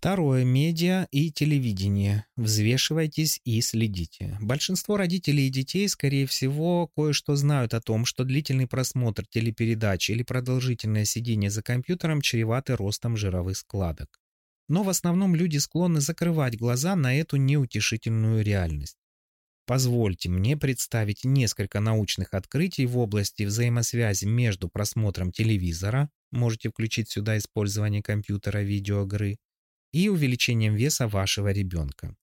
Второе. Медиа и телевидение. Взвешивайтесь и следите. Большинство родителей и детей, скорее всего, кое-что знают о том, что длительный просмотр телепередач или продолжительное сидение за компьютером чреваты ростом жировых складок. Но в основном люди склонны закрывать глаза на эту неутешительную реальность. Позвольте мне представить несколько научных открытий в области взаимосвязи между просмотром телевизора, можете включить сюда использование компьютера, видеоигры, и увеличением веса вашего ребенка.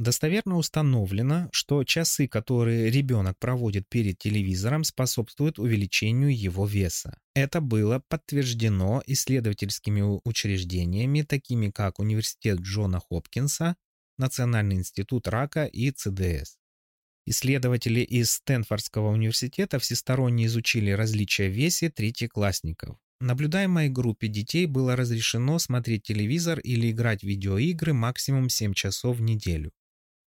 Достоверно установлено, что часы, которые ребенок проводит перед телевизором, способствуют увеличению его веса. Это было подтверждено исследовательскими учреждениями, такими как Университет Джона Хопкинса, Национальный институт рака и ЦДС. Исследователи из Стэнфордского университета всесторонне изучили различия в весе третьеклассников. Наблюдаемой группе детей было разрешено смотреть телевизор или играть в видеоигры максимум 7 часов в неделю.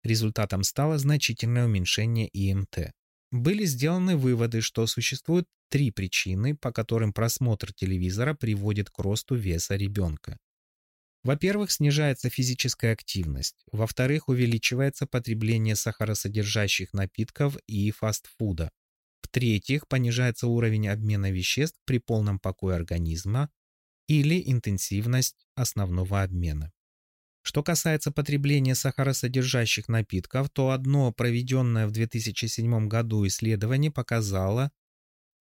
Результатом стало значительное уменьшение ИМТ. Были сделаны выводы, что существуют три причины, по которым просмотр телевизора приводит к росту веса ребенка. Во-первых, снижается физическая активность. Во-вторых, увеличивается потребление сахаросодержащих напитков и фастфуда. В-третьих, понижается уровень обмена веществ при полном покое организма или интенсивность основного обмена. Что касается потребления сахаросодержащих напитков, то одно проведенное в 2007 году исследование показало,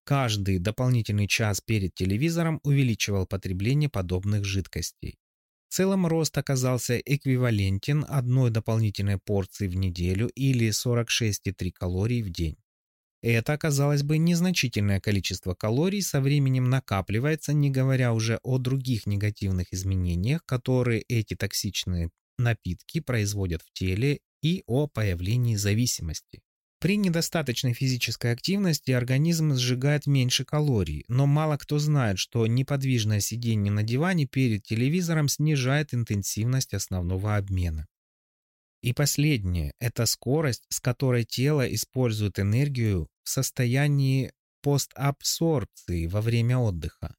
каждый дополнительный час перед телевизором увеличивал потребление подобных жидкостей. В целом рост оказался эквивалентен одной дополнительной порции в неделю или 46,3 калорий в день. И это, казалось бы, незначительное количество калорий со временем накапливается, не говоря уже о других негативных изменениях, которые эти токсичные напитки производят в теле и о появлении зависимости. При недостаточной физической активности организм сжигает меньше калорий, но мало кто знает, что неподвижное сидение на диване перед телевизором снижает интенсивность основного обмена. И последнее – это скорость, с которой тело использует энергию в состоянии постабсорбции во время отдыха.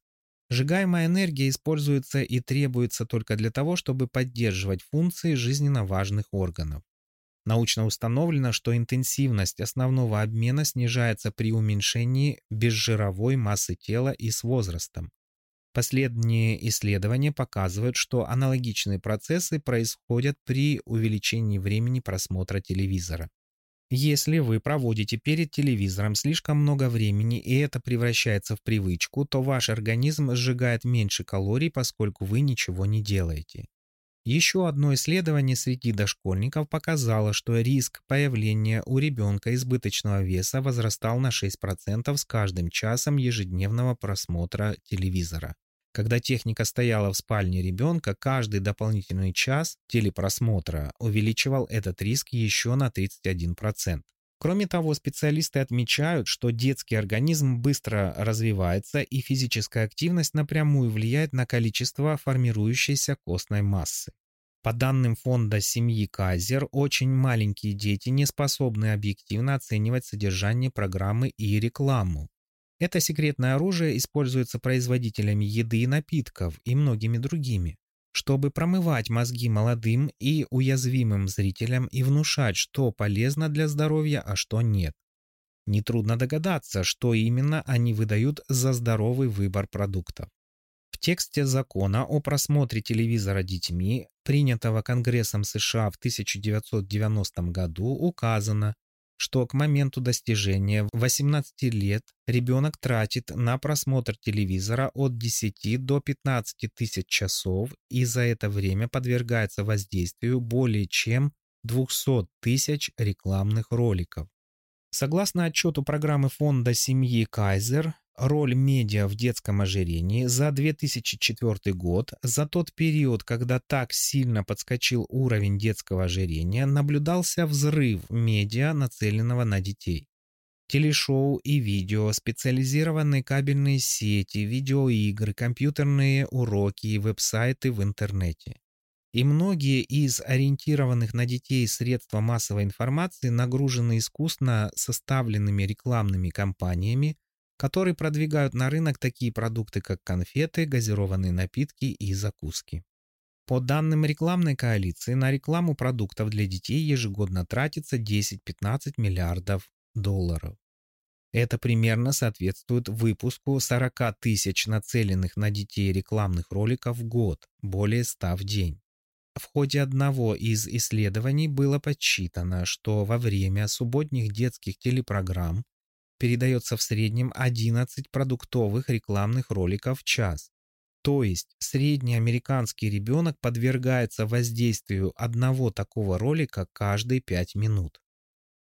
Сжигаемая энергия используется и требуется только для того, чтобы поддерживать функции жизненно важных органов. Научно установлено, что интенсивность основного обмена снижается при уменьшении безжировой массы тела и с возрастом. Последние исследования показывают, что аналогичные процессы происходят при увеличении времени просмотра телевизора. Если вы проводите перед телевизором слишком много времени и это превращается в привычку, то ваш организм сжигает меньше калорий, поскольку вы ничего не делаете. Еще одно исследование среди дошкольников показало, что риск появления у ребенка избыточного веса возрастал на 6% с каждым часом ежедневного просмотра телевизора. Когда техника стояла в спальне ребенка, каждый дополнительный час телепросмотра увеличивал этот риск еще на 31%. Кроме того, специалисты отмечают, что детский организм быстро развивается и физическая активность напрямую влияет на количество формирующейся костной массы. По данным фонда семьи Казер, очень маленькие дети не способны объективно оценивать содержание программы и рекламу. Это секретное оружие используется производителями еды и напитков и многими другими, чтобы промывать мозги молодым и уязвимым зрителям и внушать, что полезно для здоровья, а что нет. Нетрудно догадаться, что именно они выдают за здоровый выбор продуктов. В тексте закона о просмотре телевизора детьми, принятого Конгрессом США в 1990 году, указано, что к моменту достижения 18 лет ребенок тратит на просмотр телевизора от 10 до 15 тысяч часов и за это время подвергается воздействию более чем 200 тысяч рекламных роликов. Согласно отчету программы фонда семьи Кайзер, Роль медиа в детском ожирении за 2004 год, за тот период, когда так сильно подскочил уровень детского ожирения, наблюдался взрыв медиа, нацеленного на детей. Телешоу и видео, специализированные кабельные сети, видеоигры, компьютерные уроки и веб-сайты в интернете. И многие из ориентированных на детей средства массовой информации нагружены искусно составленными рекламными кампаниями, которые продвигают на рынок такие продукты, как конфеты, газированные напитки и закуски. По данным рекламной коалиции, на рекламу продуктов для детей ежегодно тратится 10-15 миллиардов долларов. Это примерно соответствует выпуску 40 тысяч нацеленных на детей рекламных роликов в год, более 100 в день. В ходе одного из исследований было подсчитано, что во время субботних детских телепрограмм передается в среднем 11 продуктовых рекламных роликов в час. То есть средний американский ребенок подвергается воздействию одного такого ролика каждые 5 минут.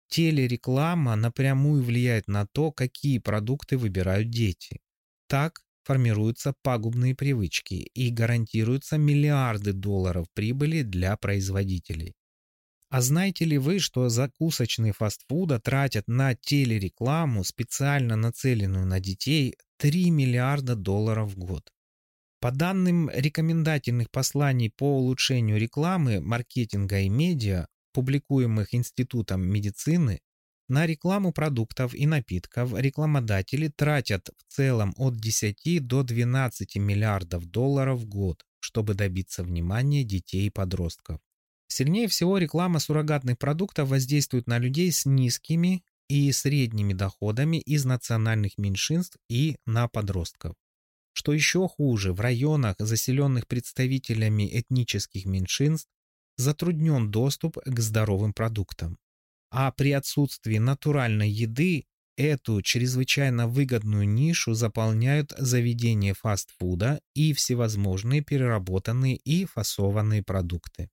Телереклама напрямую влияет на то, какие продукты выбирают дети. Так формируются пагубные привычки и гарантируются миллиарды долларов прибыли для производителей. А знаете ли вы, что закусочные фастфуда тратят на телерекламу, специально нацеленную на детей, 3 миллиарда долларов в год? По данным рекомендательных посланий по улучшению рекламы, маркетинга и медиа, публикуемых Институтом медицины, на рекламу продуктов и напитков рекламодатели тратят в целом от 10 до 12 миллиардов долларов в год, чтобы добиться внимания детей и подростков. Сильнее всего реклама суррогатных продуктов воздействует на людей с низкими и средними доходами из национальных меньшинств и на подростков. Что еще хуже, в районах, заселенных представителями этнических меньшинств, затруднен доступ к здоровым продуктам. А при отсутствии натуральной еды эту чрезвычайно выгодную нишу заполняют заведения фастфуда и всевозможные переработанные и фасованные продукты.